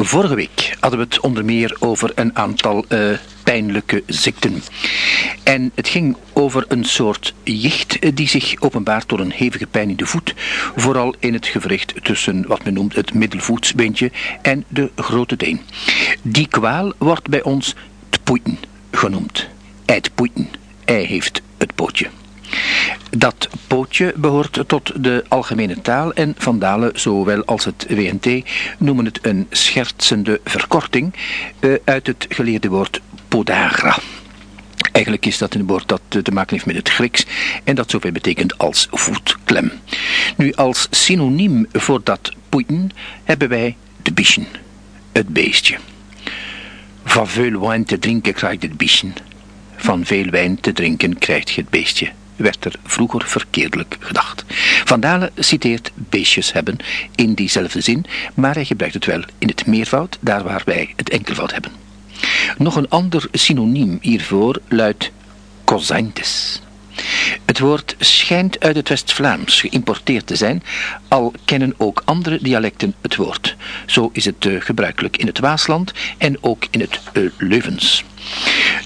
Vorige week hadden we het onder meer over een aantal uh, pijnlijke ziekten. En het ging over een soort jicht eh, die zich openbaart door een hevige pijn in de voet, vooral in het gewricht tussen wat men noemt het middelvoetsbeentje en de grote teen. Die kwaal wordt bij ons tpoeiten genoemd. Eitpoeiten. Hij heeft het pootje. Dat pootje behoort tot de algemene taal en Vandalen, zowel als het WNT, noemen het een schertsende verkorting uh, uit het geleerde woord podagra. Eigenlijk is dat een woord dat te maken heeft met het Grieks en dat zoveel betekent als voetklem. Nu, als synoniem voor dat poeien hebben wij de bichen, het beestje. Van veel wijn te drinken krijgt het bichen. Van veel wijn te drinken krijgt je het beestje werd er vroeger verkeerdelijk gedacht. Van Dalen citeert beestjes hebben in diezelfde zin, maar hij gebruikt het wel in het meervoud, daar waar wij het enkelvoud hebben. Nog een ander synoniem hiervoor luidt kozijntes. Het woord schijnt uit het West-Vlaams geïmporteerd te zijn, al kennen ook andere dialecten het woord. Zo is het uh, gebruikelijk in het Waasland en ook in het uh, Leuvens.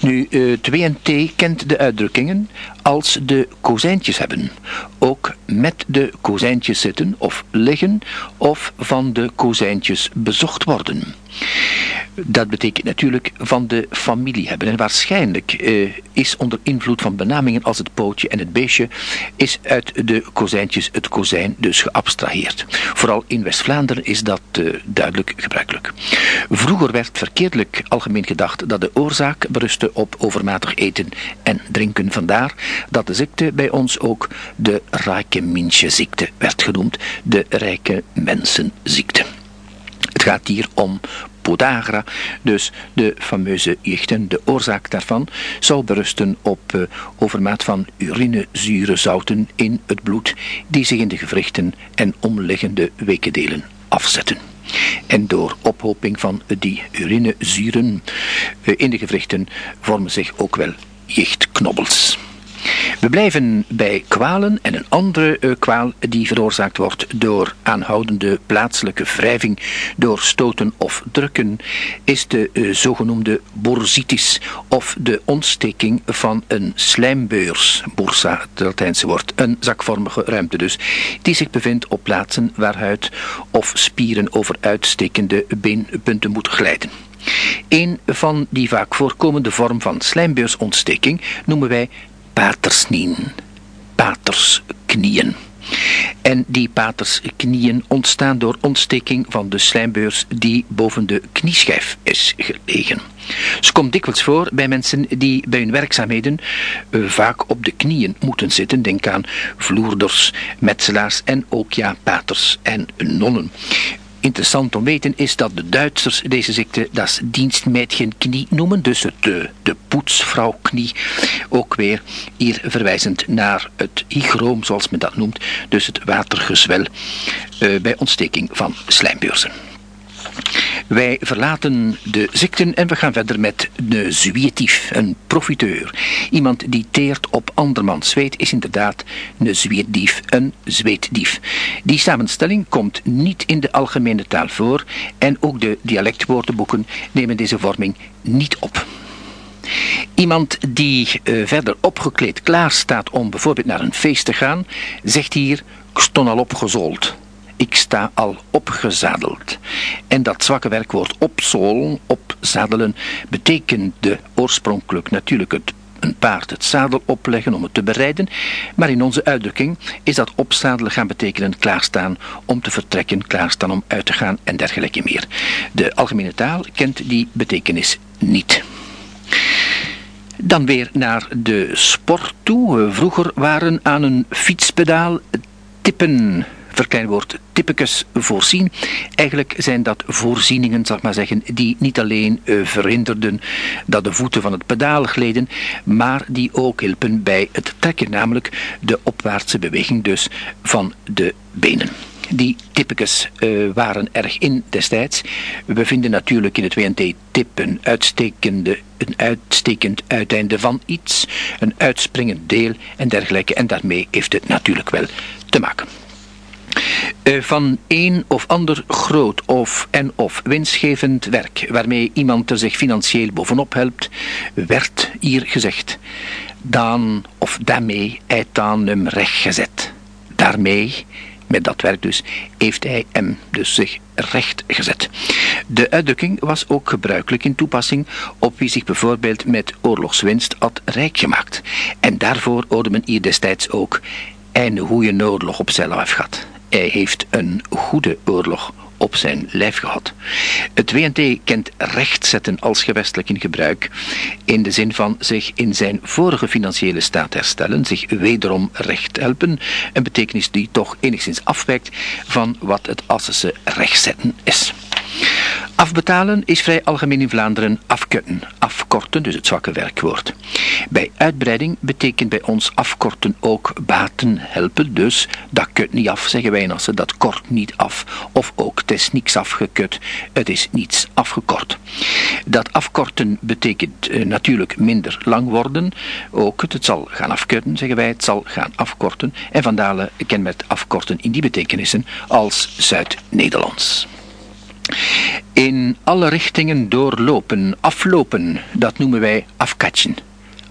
Nu, het WNT kent de uitdrukkingen als de kozijntjes hebben. Ook met de kozijntjes zitten of liggen of van de kozijntjes bezocht worden. Dat betekent natuurlijk van de familie hebben. En waarschijnlijk uh, is onder invloed van benamingen als het pootje en het beestje, is uit de kozijntjes het kozijn dus geabstraheerd. Vooral in West-Vlaanderen is dat uh, duidelijk gebruikelijk. Vroeger werd verkeerdelijk algemeen gedacht dat de oorzaak berustte op overmatig eten en drinken. Vandaar dat de ziekte bij ons ook de rijke ziekte werd genoemd, de rijke mensenziekte. Het gaat hier om podagra, dus de fameuze jichten. De oorzaak daarvan zou berusten op uh, overmaat van urinezurezouten in het bloed die zich in de gewrichten en omliggende wekendelen afzetten. En door ophoping van die urinezuren uh, in de gewrichten vormen zich ook wel jichtknobbels. We blijven bij kwalen en een andere uh, kwaal die veroorzaakt wordt door aanhoudende plaatselijke wrijving door stoten of drukken is de uh, zogenoemde bursitis of de ontsteking van een slijmbeurs, bursa het Latijnse woord, een zakvormige ruimte dus, die zich bevindt op plaatsen waar huid of spieren over uitstekende beenpunten moeten glijden. Een van die vaak voorkomende vorm van slijmbeursontsteking noemen wij patersnien, patersknieën. En die patersknieën ontstaan door ontsteking van de slijmbeurs die boven de knieschijf is gelegen. Ze komt dikwijls voor bij mensen die bij hun werkzaamheden uh, vaak op de knieën moeten zitten. Denk aan vloerders, metselaars en ook ja, paters en nonnen. Interessant om weten is dat de Duitsers deze ziekte das knie noemen, dus de, de poetsvrouwknie, ook weer hier verwijzend naar het hygroom zoals men dat noemt, dus het watergezwel uh, bij ontsteking van slijmbeurzen. Wij verlaten de ziekten en we gaan verder met de zwietief, een profiteur. Iemand die teert op andermans zweet is inderdaad een zweetdief, een zweetdief. Die samenstelling komt niet in de algemene taal voor en ook de dialectwoordenboeken nemen deze vorming niet op. Iemand die uh, verder opgekleed klaar staat om bijvoorbeeld naar een feest te gaan, zegt hier, ik stond al opgezold ik sta al opgezadeld. En dat zwakke werkwoord opzolen, opzadelen, betekende oorspronkelijk natuurlijk het een paard het zadel opleggen om het te bereiden, maar in onze uitdrukking is dat opzadelen gaan betekenen klaarstaan om te vertrekken, klaarstaan om uit te gaan en dergelijke meer. De algemene taal kent die betekenis niet. Dan weer naar de sport toe. Vroeger waren aan een fietspedaal tippen verkleinwoord typicus voorzien. Eigenlijk zijn dat voorzieningen, zal ik maar zeggen, die niet alleen uh, verhinderden dat de voeten van het pedaal gleden, maar die ook hielpen bij het trekken, namelijk de opwaartse beweging dus van de benen. Die typicus uh, waren erg in destijds. We vinden natuurlijk in het WNT tip een, uitstekende, een uitstekend uiteinde van iets, een uitspringend deel en dergelijke. En daarmee heeft het natuurlijk wel te maken. Eh, van een of ander groot of en of winstgevend werk waarmee iemand er zich financieel bovenop helpt, werd hier gezegd, dan of daarmee hij aan hem rechtgezet. Daarmee, met dat werk dus, heeft hij hem dus zich recht gezet. De uitdrukking was ook gebruikelijk in toepassing op wie zich bijvoorbeeld met oorlogswinst had rijk gemaakt. En daarvoor hoorde men hier destijds ook een goede oorlog op lijf gehad. Hij heeft een goede oorlog op zijn lijf gehad. Het WNT kent rechtzetten als gewestelijk in gebruik, in de zin van zich in zijn vorige financiële staat herstellen, zich wederom recht helpen, een betekenis die toch enigszins afwijkt van wat het Assese rechtzetten is. Afbetalen is vrij algemeen in Vlaanderen afkutten, afkorten, dus het zwakke werkwoord. Bij uitbreiding betekent bij ons afkorten ook baten helpen, dus dat kut niet af, zeggen wij in Assen, dat kort niet af. Of ook, het is niks afgekut, het is niets afgekort. Dat afkorten betekent eh, natuurlijk minder lang worden, ook het, het zal gaan afkutten, zeggen wij, het zal gaan afkorten. En Van Dalen kenmerkt afkorten in die betekenissen als Zuid-Nederlands. In alle richtingen doorlopen, aflopen, dat noemen wij afkatsen.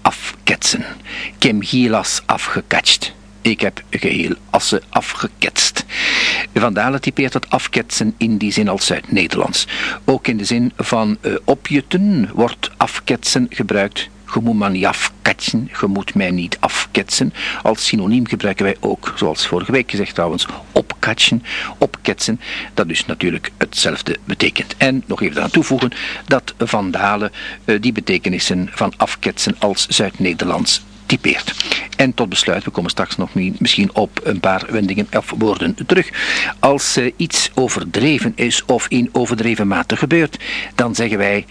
Afketsen. Ik heb afgekatst. Ik heb geheel assen afgeketst. Van Dalen typeert dat afketsen in die zin als Zuid-Nederlands. Ook in de zin van uh, opjutten wordt afketsen gebruikt je moet me niet afketsen, je moet mij niet afketsen. Als synoniem gebruiken wij ook, zoals vorige week gezegd trouwens, opkatsen, opketsen. Dat dus natuurlijk hetzelfde betekent. En nog even aan toevoegen dat Van Dalen uh, die betekenissen van afketsen als Zuid-Nederlands typeert. En tot besluit, we komen straks nog misschien op een paar wendingen of woorden terug. Als uh, iets overdreven is of in overdreven mate gebeurt, dan zeggen wij,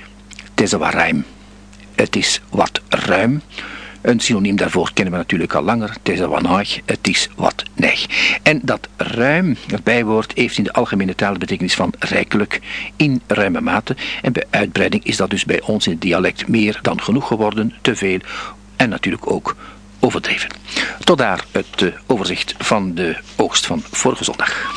het is een warrijm. Het is wat ruim. Een synoniem daarvoor kennen we natuurlijk al langer. Het is een wanaag, het is wat neig. En dat ruim, het bijwoord, heeft in de algemene taal de betekenis van rijkelijk, in ruime mate. En bij uitbreiding is dat dus bij ons in het dialect meer dan genoeg geworden, te veel en natuurlijk ook overdreven. Tot daar het eh, overzicht van de oogst van vorige zondag.